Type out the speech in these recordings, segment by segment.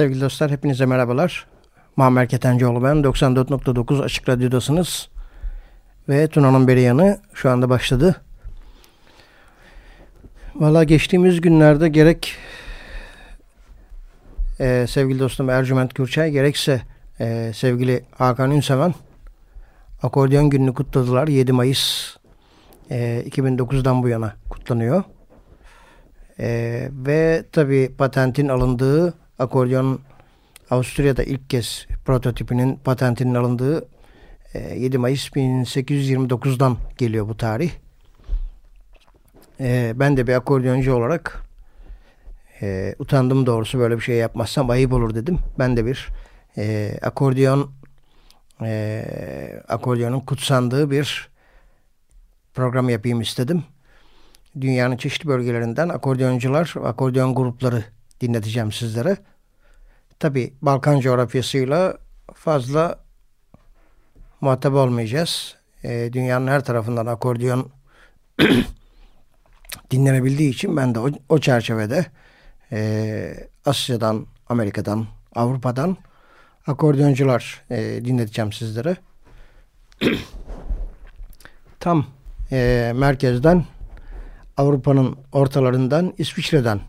Sevgili dostlar hepinize merhabalar. Muammer Ketencoğlu ben. 94.9 Açık Radyo'dasınız. Ve Tuna'nın beri yanı şu anda başladı. Valla geçtiğimiz günlerde gerek e, sevgili dostum Ercüment Gürçay gerekse e, sevgili Hakan Ünseven akordeon gününü kutladılar. 7 Mayıs e, 2009'dan bu yana kutlanıyor. E, ve tabi patentin alındığı akordeon Avusturya'da ilk kez prototipinin patentinin alındığı 7 e, Mayıs 1829'dan geliyor bu tarih. E, ben de bir akordeoncu olarak e, utandım doğrusu böyle bir şey yapmazsam ayıp olur dedim. Ben de bir akordeon akordeonun kutsandığı bir program yapayım istedim. Dünyanın çeşitli bölgelerinden akordeoncular, akordeon grupları dinleteceğim sizlere. Tabi Balkan coğrafyasıyla fazla muhatap olmayacağız. E, dünyanın her tarafından akordeon dinlenebildiği için ben de o, o çerçevede e, Asya'dan, Amerika'dan, Avrupa'dan akordeoncular e, dinleteceğim sizlere. Tam e, merkezden Avrupa'nın ortalarından İsviçre'den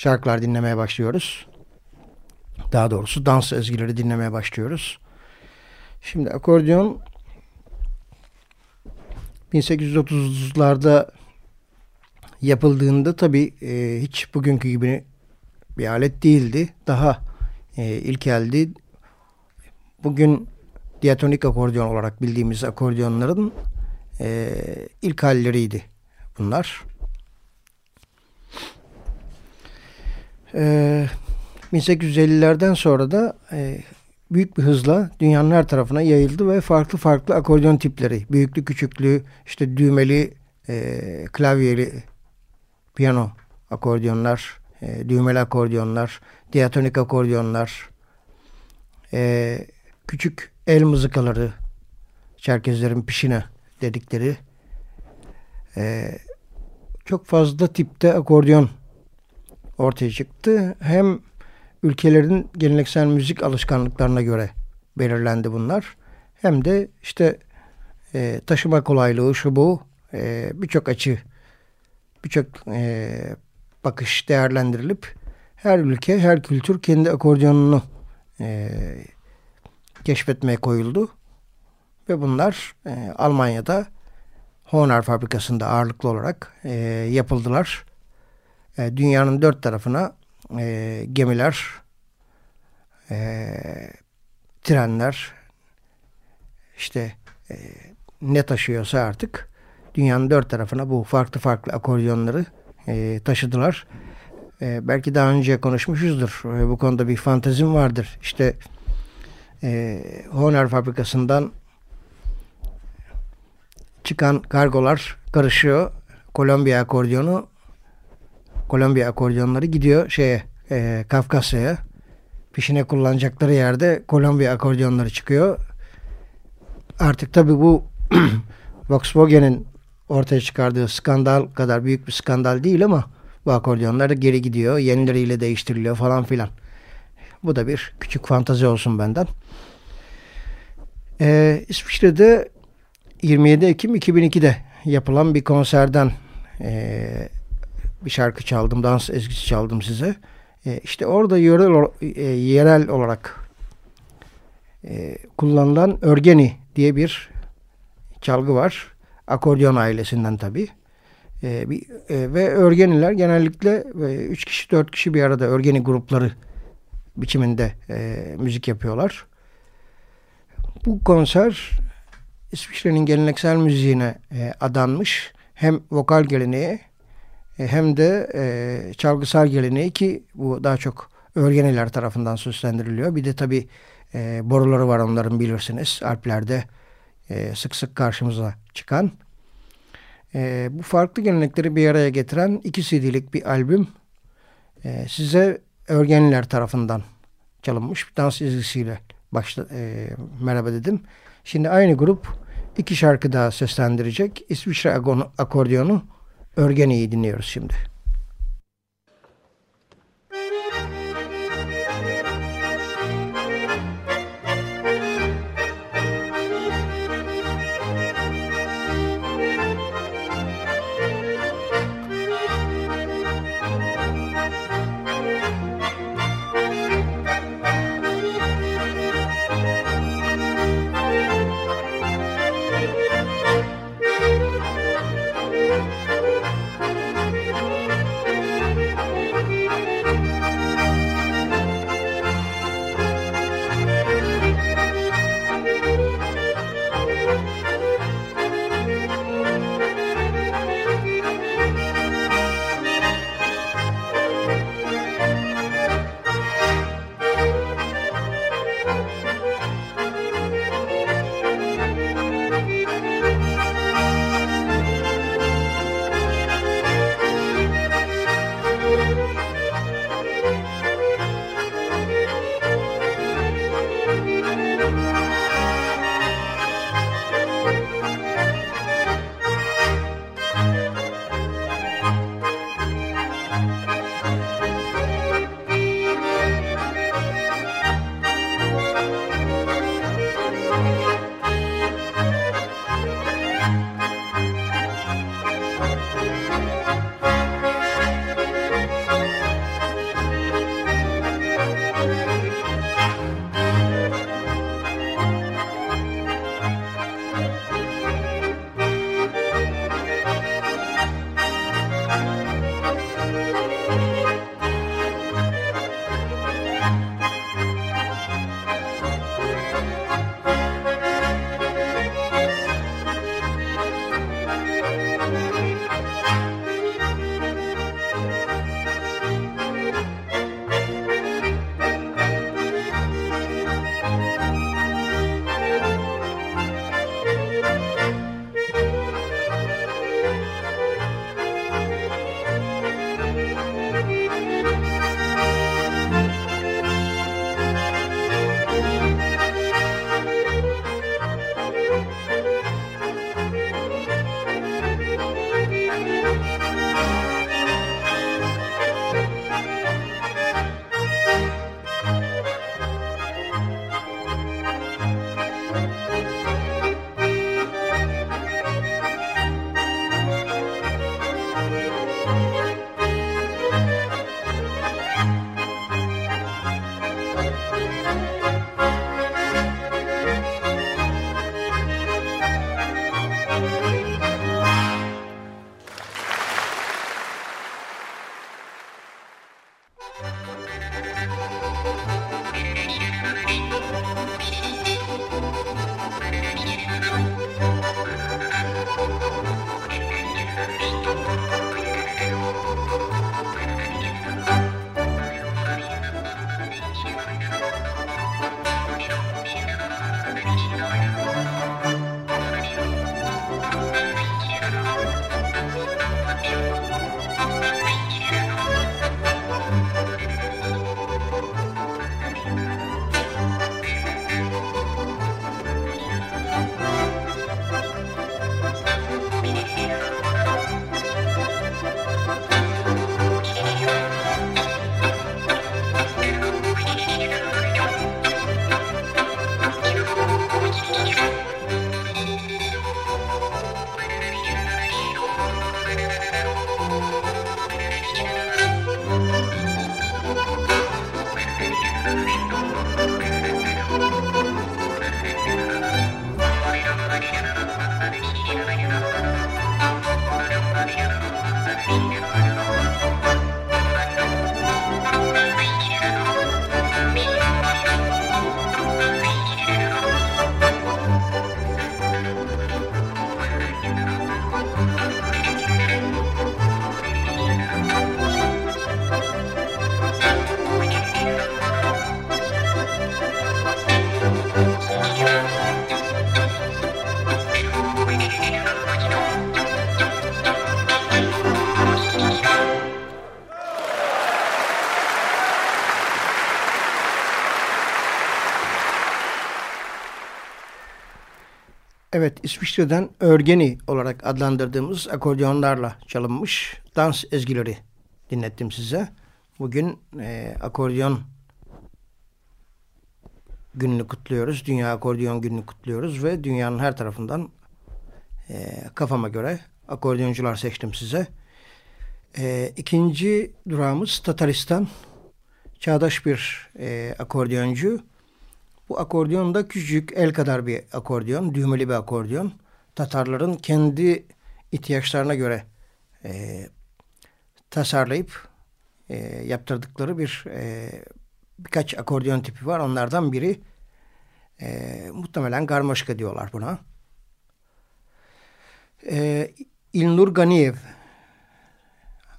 şarkılar dinlemeye başlıyoruz. Daha doğrusu dans ezgileri dinlemeye başlıyoruz. Şimdi akordeon 1830'larda yapıldığında tabii e, hiç bugünkü gibi bir alet değildi. Daha e, ilkeldi. Bugün diatonik akordeon olarak bildiğimiz akordeonların e, ilk halleriydi bunlar. E, 1850'lerden sonra da e, büyük bir hızla dünyanın her tarafına yayıldı ve farklı farklı akordeon tipleri, büyüklü küçüklü, işte düğmeli, e, klavyeli, piyano akordeonlar, e, düğmeli akordeonlar, diatonik akordeonlar, e, küçük el mızıkaları, Çerkezlerin pişine dedikleri e, çok fazla tipte akordeon ortaya çıktı. Hem ülkelerin geleneksel müzik alışkanlıklarına göre belirlendi bunlar. Hem de işte e, taşıma kolaylığı şu bu e, birçok açı birçok e, bakış değerlendirilip her ülke her kültür kendi akordeonunu e, keşfetmeye koyuldu. Ve bunlar e, Almanya'da Hohner fabrikasında ağırlıklı olarak e, yapıldılar. E, dünyanın dört tarafına e, gemiler, e, trenler, işte e, ne taşıyorsa artık dünyanın dört tarafına bu farklı farklı akordeonları e, taşıdılar. E, belki daha önce konuşmuşuzdur. E, bu konuda bir fantezim vardır. İşte e, Hohner fabrikasından çıkan kargolar karışıyor. Kolombiya akordiyonu Kolombiya akordiyonları gidiyor şeye e, Kafkasya'ya. Pişine kullanacakları yerde Kolombiya akordiyonları çıkıyor. Artık tabi bu Volkswagen'in ortaya çıkardığı skandal kadar büyük bir skandal değil ama bu akordiyonlar da geri gidiyor. Yenileriyle değiştiriliyor falan filan. Bu da bir küçük fantazi olsun benden. Ee, İsviçre'de 27 Ekim 2002'de yapılan bir konserden e, bir şarkı çaldım, dans ezgisi çaldım size. E, işte orada yerel, e, yerel olarak e, kullanılan örgeni diye bir çalgı var. Akordeon ailesinden tabi. E, bir, e, ve örgeniler genellikle 3 e, kişi 4 kişi bir arada örgeni grupları biçiminde e, müzik yapıyorlar. Bu konser İsviçre'nin geleneksel müziğine e, adanmış. Hem vokal geleneği e, hem de e, çalgısal geleneği ki bu daha çok örgeniler tarafından süslendiriliyor. Bir de tabi e, boruları var onların bilirsiniz. Alplerde e, sık sık karşımıza çıkan. E, bu farklı gelenekleri bir araya getiren iki CD'lik bir albüm e, size örgeniler tarafından çalınmış bir dans izlisiyle başla, e, merhaba dedim. Şimdi aynı grup iki şarkı daha seslendirecek. İsviçre akordiyonu Örgene'yi dinliyoruz şimdi. Evet, İsviçre'den örgeni olarak adlandırdığımız akordeonlarla çalınmış dans ezgileri dinlettim size. Bugün e, akordeon gününü kutluyoruz. Dünya Akordeon gününü kutluyoruz ve dünyanın her tarafından e, kafama göre akordeoncular seçtim size. E, ikinci durağımız Tataristan. Çağdaş bir e, akordeoncu. Bu akordeon da küçük el kadar bir akordeon, düğmeli bir akordeon. Tatarların kendi ihtiyaçlarına göre e, tasarlayıp e, yaptırdıkları bir e, birkaç akordeon tipi var. Onlardan biri e, muhtemelen garmoşka diyorlar buna. E, İlnur Ganiyev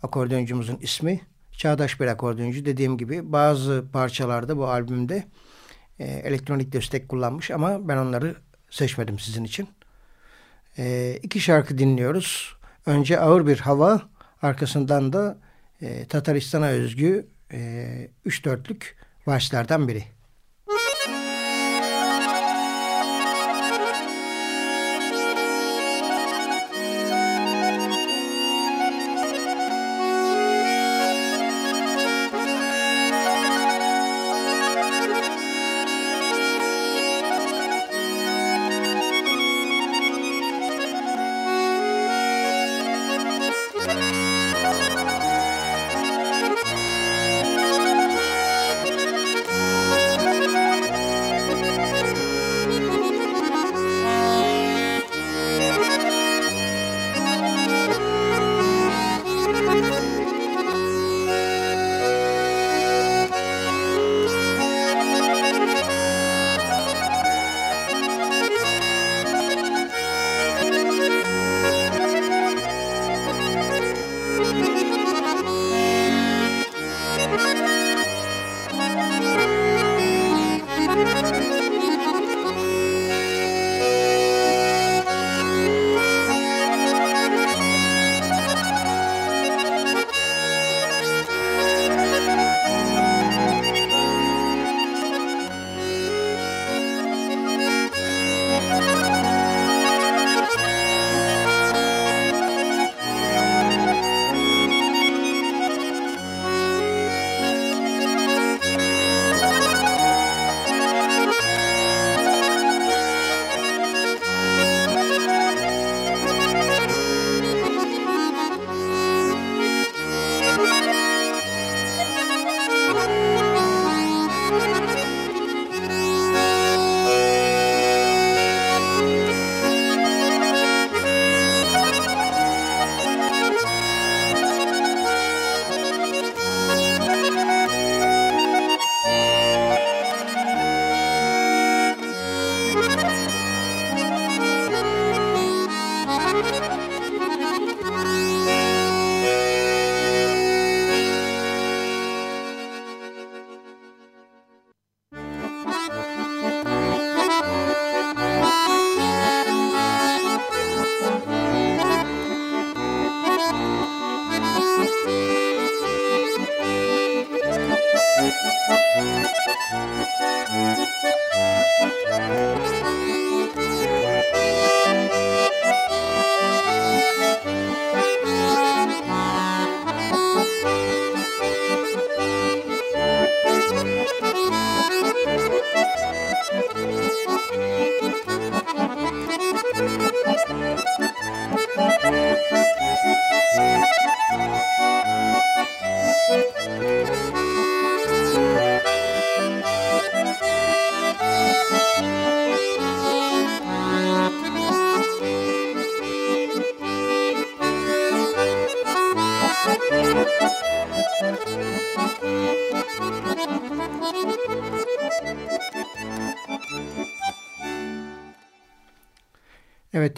akordeoncumuzun ismi. Çağdaş bir akordeoncu. Dediğim gibi bazı parçalarda bu albümde e, elektronik destek kullanmış ama ben onları seçmedim sizin için. E, iki şarkı dinliyoruz. Önce ağır bir hava, arkasından da e, Tataristan'a özgü e, üç dörtlük başlardan biri.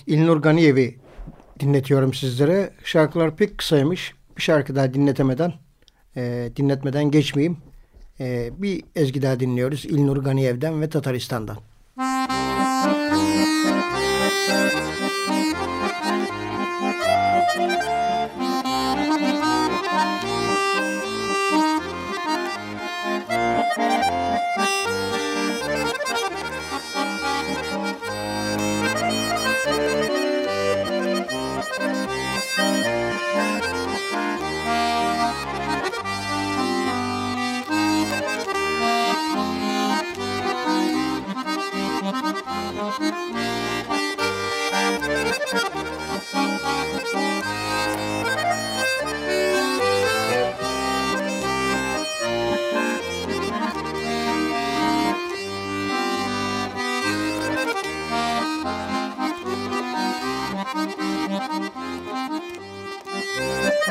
İlnur Ganiyev'i dinletiyorum sizlere. Şarkılar pek kısaymış. Bir şarkı daha dinletemeden e, dinletmeden geçmeyeyim. E, bir ezgi daha dinliyoruz İlnur Ganiyev'den ve Tataristan'dan. Müzik Música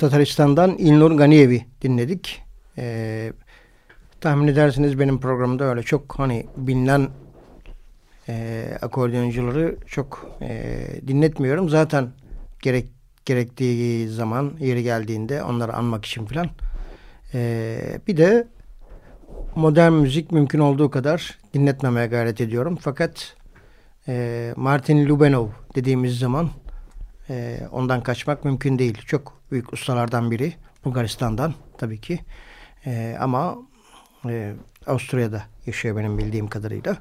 Tataristan'dan İlnur Ganiyev'i dinledik. Ee, tahmin edersiniz benim programda öyle çok hani bilinen e, akordeoncuları çok e, dinletmiyorum. Zaten gerek gerektiği zaman yeri geldiğinde onları anmak için filan. E, bir de modern müzik mümkün olduğu kadar dinletmemeye gayret ediyorum. Fakat e, Martin Lubenov dediğimiz zaman e, ondan kaçmak mümkün değil. Çok büyük ustalardan biri. Bulgaristan'dan tabii ki. E, ama e, Avusturya'da yaşıyor benim bildiğim kadarıyla.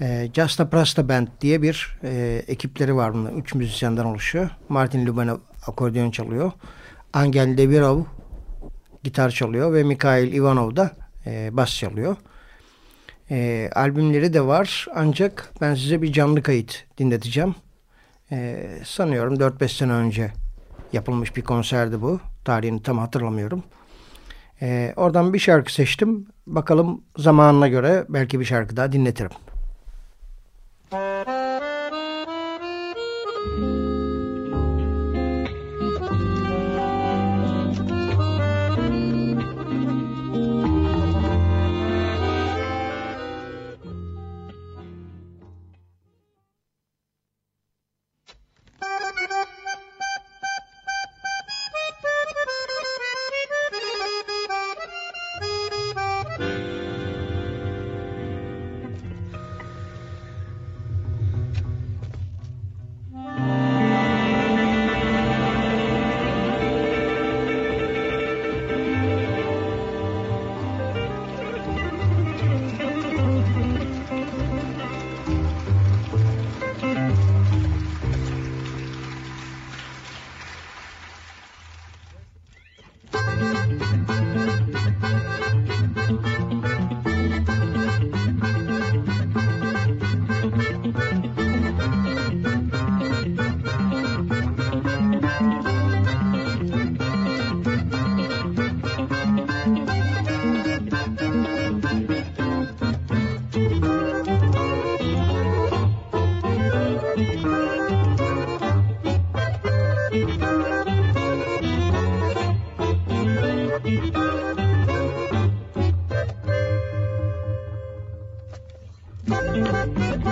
E, Just Prasta Band diye bir e, ekipleri var bunun. Üç müzisyenden oluşuyor. Martin Lubenov akordeon çalıyor. Angel Devirov gitar çalıyor ve Mikhail Ivanov da e, bas çalıyor. E, albümleri de var ancak ben size bir canlı kayıt dinleteceğim. E, sanıyorum 4-5 sene önce yapılmış bir konserdi bu. Tarihini tam hatırlamıyorum. E, oradan bir şarkı seçtim. Bakalım zamanına göre belki bir şarkı daha dinletirim. Evet, Thank you.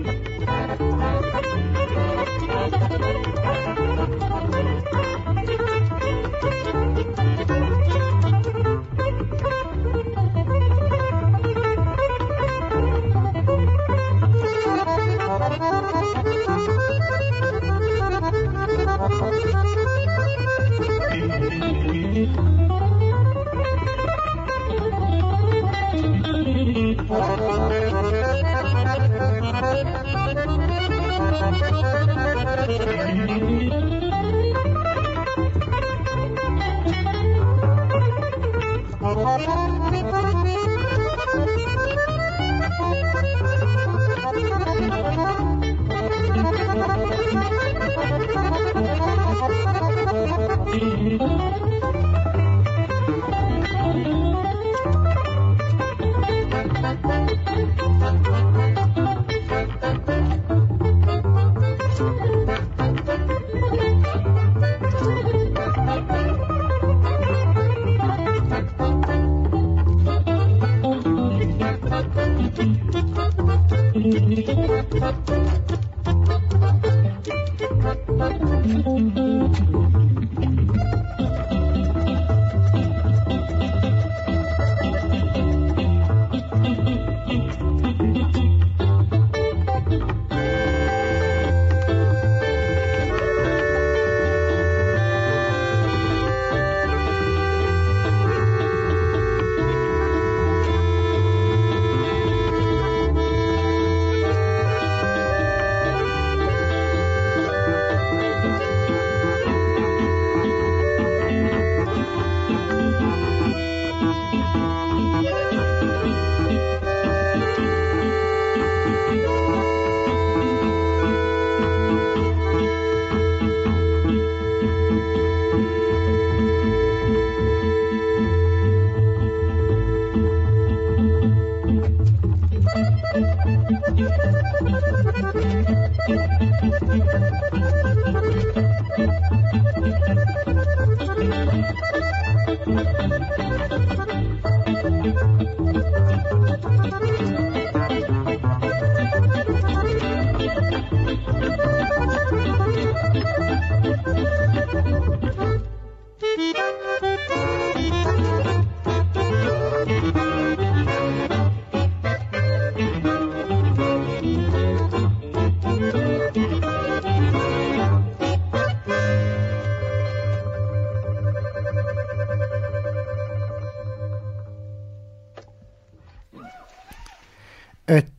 Thank you.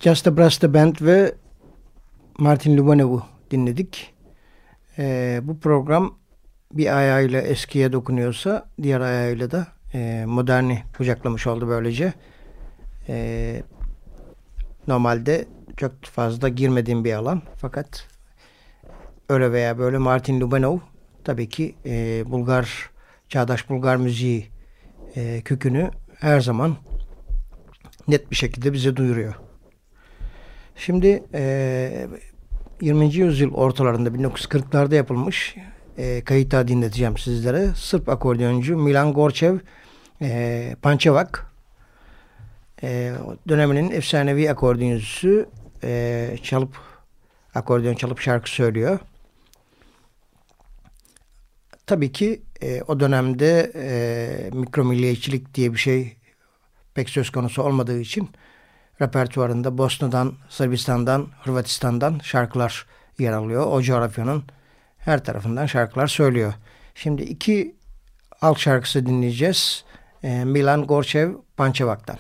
Just a Brass the Band ve Martin Lubanov'u dinledik. Ee, bu program bir ayağıyla eskiye dokunuyorsa diğer ayağıyla da e, moderni kucaklamış oldu böylece. Ee, normalde çok fazla girmediğim bir alan fakat öyle veya böyle Martin Lubanov tabii ki e, Bulgar çağdaş Bulgar müziği e, kökünü her zaman net bir şekilde bize duyuruyor. Şimdi e, 20. yüzyıl ortalarında 1940'larda yapılmış e, kayıta dinleteceğim sizlere. Sırp akordeoncu Milan Gorçev e, Pançevak e, döneminin efsanevi akordeoncusu e, çalıp akordeon çalıp şarkı söylüyor. Tabii ki e, o dönemde e, mikromilliyetçilik diye bir şey pek söz konusu olmadığı için repertuarında Bosna'dan, Sırbistan'dan, Hırvatistan'dan şarkılar yer alıyor. O coğrafyanın her tarafından şarkılar söylüyor. Şimdi iki alt şarkısı dinleyeceğiz. Ee, Milan Gorçev Pançevak'tan.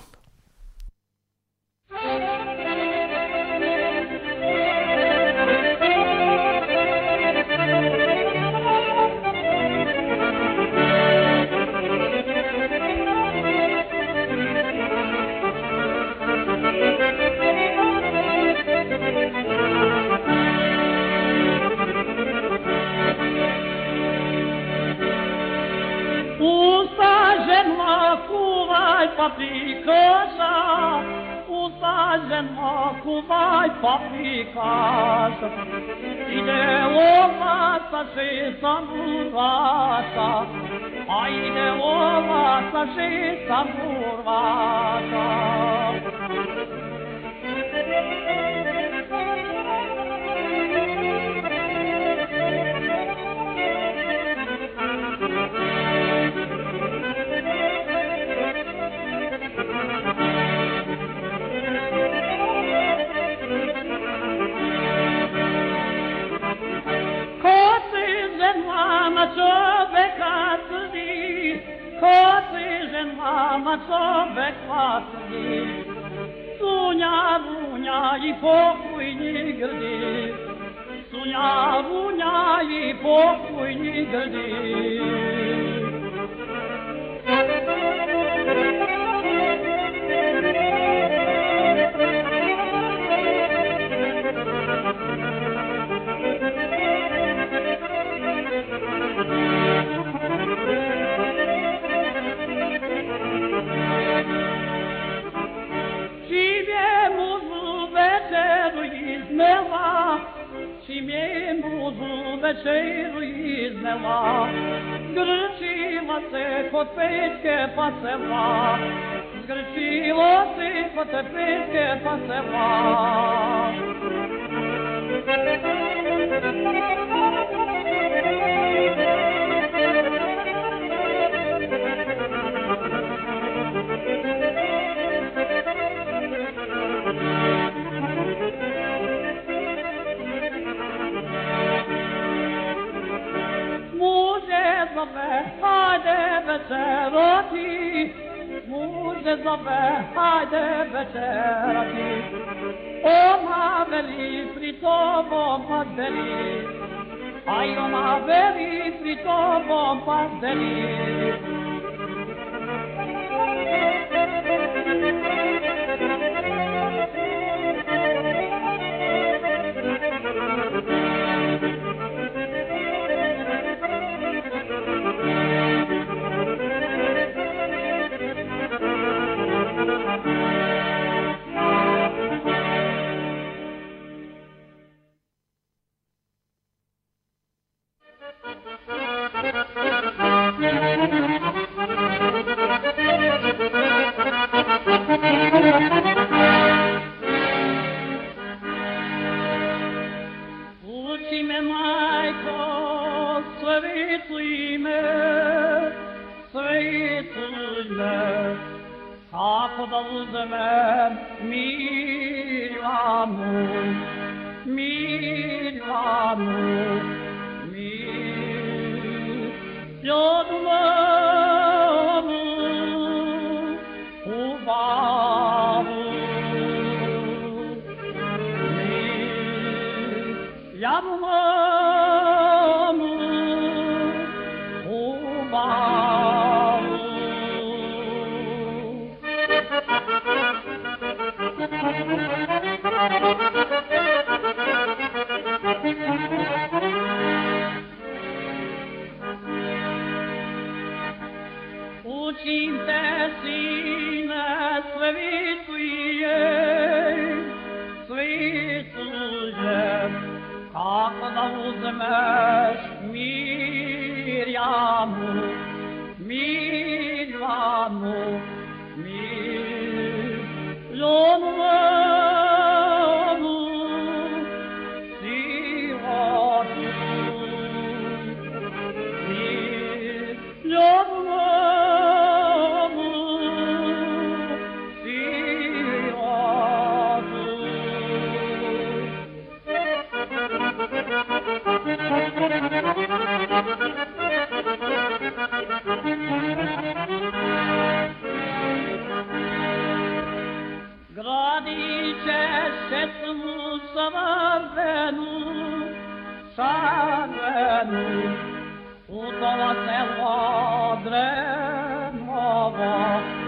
izneva Čime muzu večeru izneva Grčila se kod petke pa seva Zgrčila se kod petke pa seva Thank you. Βασερότη, Μουζεσόφε, Άντε Βασερότη. Ό, Μα βελή, Φριτόπο, Παντελή. Άντε, Μα βελή, Φριτόπο, Παντελή. Thank you. قضى الزمان مين وعمود مين وعمود مين يا cintea sina slavituje, svitulje, kako da uzmeš mir ja Gradice setmu savanu savanu Utova se vodre nova.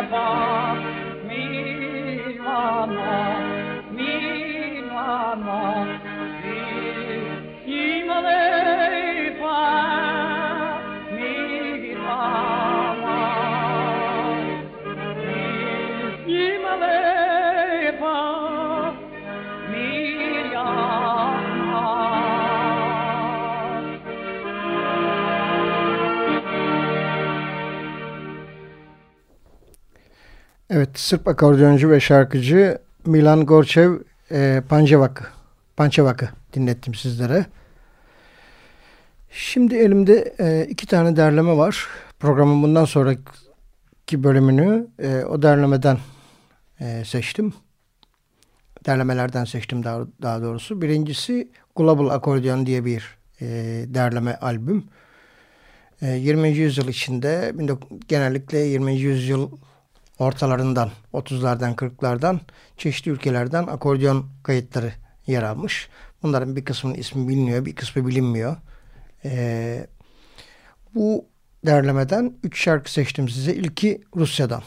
Bye. Evet, Sırp akordeoncu ve şarkıcı Milan Gorçev e, Pancevakı, Pançevakı dinlettim sizlere. Şimdi elimde e, iki tane derleme var. Programın bundan sonraki bölümünü e, o derlemeden e, seçtim. Derlemelerden seçtim daha, daha doğrusu. Birincisi Global Accordion diye bir e, derleme albüm. E, 20. yüzyıl içinde 19 genellikle 20. yüzyıl ortalarından 30'lardan 40'lardan çeşitli ülkelerden akordeon kayıtları yer almış. Bunların bir kısmının ismi biliniyor, bir kısmı bilinmiyor. Ee, bu derlemeden 3 şarkı seçtim size. İlki Rusya'dan.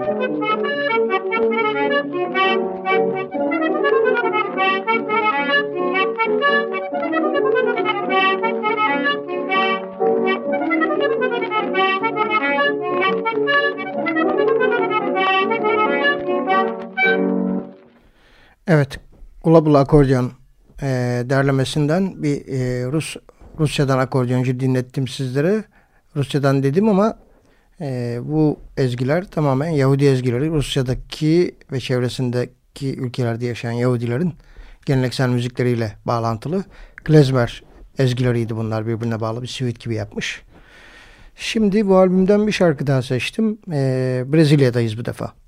Evet, Global Akordeon e, derlemesinden bir e, Rus Rusya'dan akordeoncu dinlettim sizlere. Rusya'dan dedim ama e, bu ezgiler tamamen Yahudi ezgileri. Rusya'daki ve çevresindeki ülkelerde yaşayan Yahudilerin geleneksel müzikleriyle bağlantılı. Klezmer ezgileriydi bunlar birbirine bağlı bir suite gibi yapmış. Şimdi bu albümden bir şarkı daha seçtim. E, Brezilya'dayız bu defa.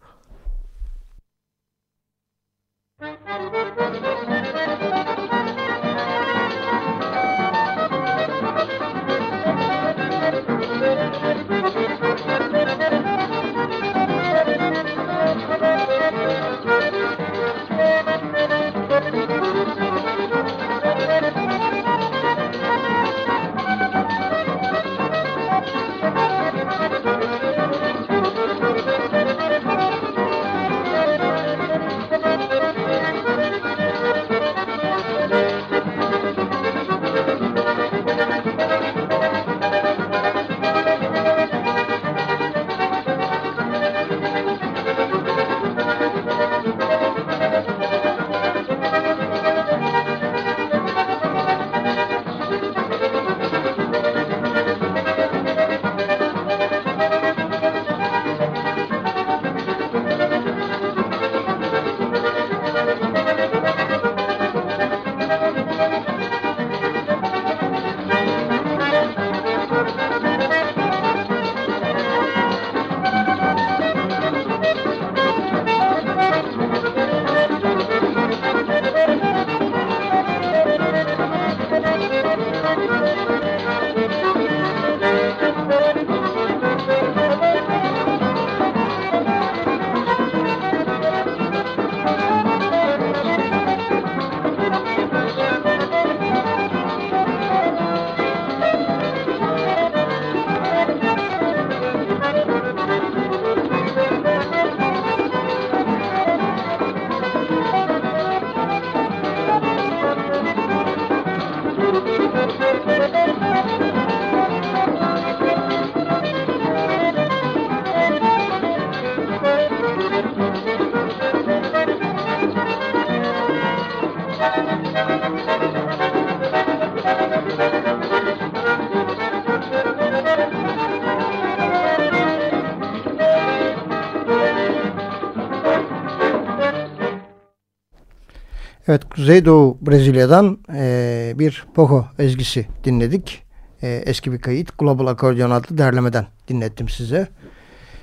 Evet, Kuzeydoğu Brezilya'dan e, bir Poco ezgisi dinledik. E, eski bir kayıt. Global Accordion adlı derlemeden dinlettim size.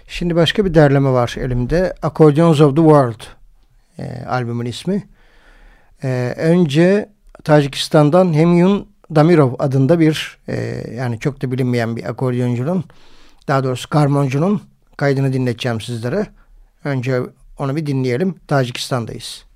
Şimdi başka bir derleme var elimde. Accordions of the World e, albümün ismi. E, önce Tacikistan'dan Hemyun Damirov adında bir e, yani çok da bilinmeyen bir akordeoncunun daha doğrusu karmoncunun kaydını dinleteceğim sizlere. Önce onu bir dinleyelim. Tacikistan'dayız.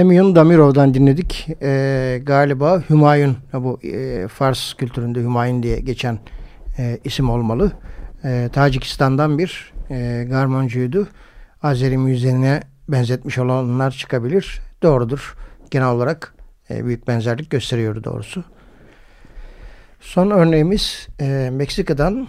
Hemiyun Damirov'dan dinledik. Ee, galiba Hümayun, bu e, Fars kültüründe Hümayun diye geçen e, isim olmalı. E, Tacikistan'dan bir e, garmoncuydu. Azeri müziğine benzetmiş olanlar çıkabilir. Doğrudur. Genel olarak e, büyük benzerlik gösteriyor doğrusu. Son örneğimiz e, Meksika'dan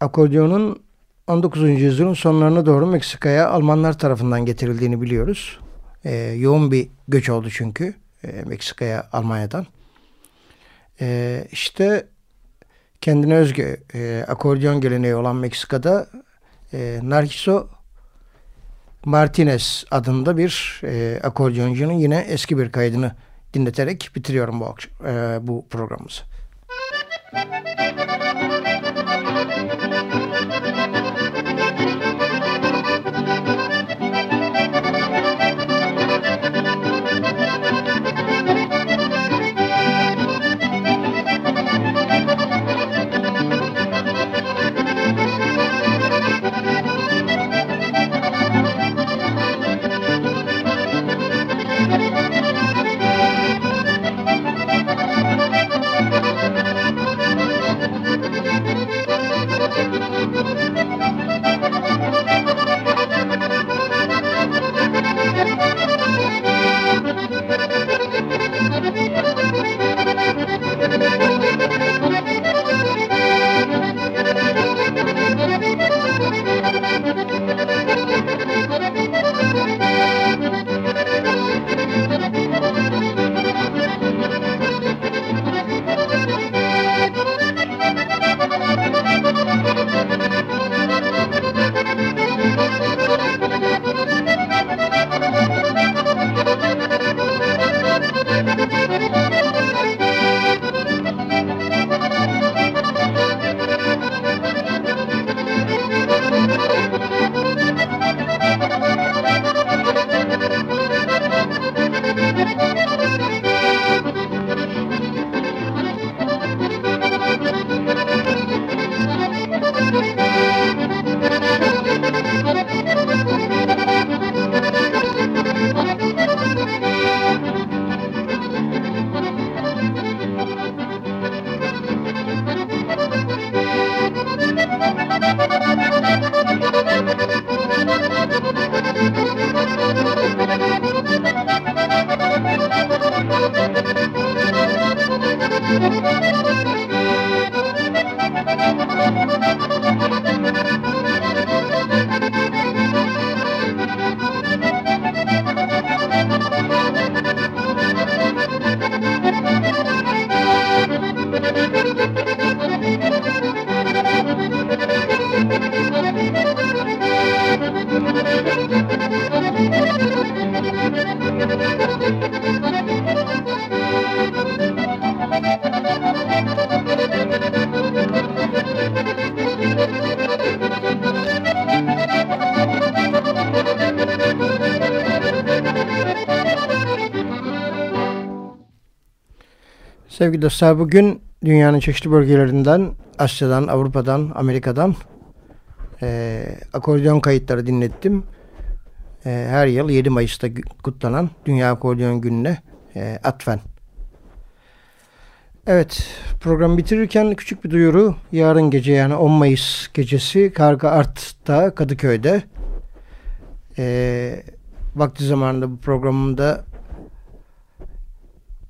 akordiyonun 19. yüzyılın sonlarına doğru Meksika'ya Almanlar tarafından getirildiğini biliyoruz. E, yoğun bir göç oldu çünkü e, Meksika'ya Almanya'dan. E, işte kendine özgü e, akordeon geleneği olan Meksika'da e, Narciso Martinez adında bir e, akordeoncunun yine eski bir kaydını dinleterek bitiriyorum bu, e, bu programımızı. Sevgili dostlar bugün dünyanın çeşitli bölgelerinden, Asya'dan, Avrupa'dan, Amerika'dan e, akordeon kayıtları dinlettim. E, her yıl 7 Mayıs'ta kutlanan Dünya Akordeon Günü'ne e, atfen. Evet programı bitirirken küçük bir duyuru. Yarın gece yani 10 Mayıs gecesi Karga Art'ta Kadıköy'de e, vakti zamanında bu programımda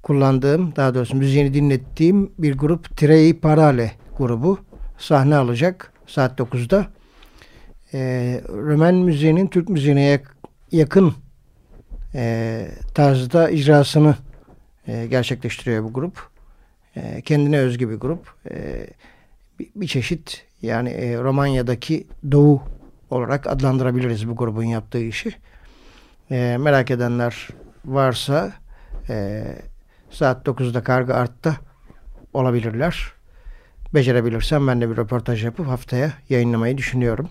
kullandığım, daha doğrusu müziğini dinlettiğim bir grup Trei Parale grubu sahne alacak saat 9'da. Ee, Roman müziğinin Türk müziğine yakın e, tarzda icrasını e, gerçekleştiriyor bu grup. E, kendine özgü bir grup. E, bir, bir çeşit yani e, Romanya'daki Doğu olarak adlandırabiliriz bu grubun yaptığı işi. E, merak edenler varsa e, Saat 9'da karga artta olabilirler. Becerebilirsem ben de bir röportaj yapıp haftaya yayınlamayı düşünüyorum.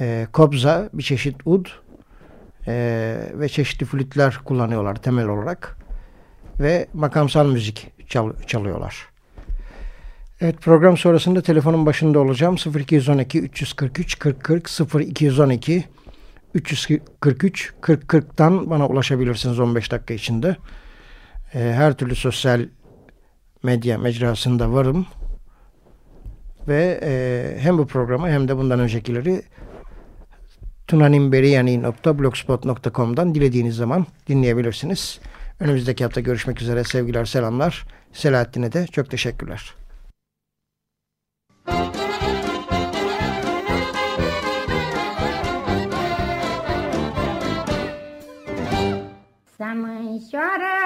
E, kobza bir çeşit ud e, ve çeşitli flütler kullanıyorlar temel olarak. Ve makamsal müzik çal çalıyorlar. Evet program sonrasında telefonun başında olacağım. 0212 343 40 40 0212 343 40 40'tan bana ulaşabilirsiniz 15 dakika içinde. E, her türlü sosyal medya mecrasında varım. Ve e, hem bu programı hem de bundan öncekileri tunanimberiyani.blogspot.com'dan dilediğiniz zaman dinleyebilirsiniz. Önümüzdeki hafta görüşmek üzere sevgiler selamlar. Selahattin'e de çok teşekkürler. Să mânșoară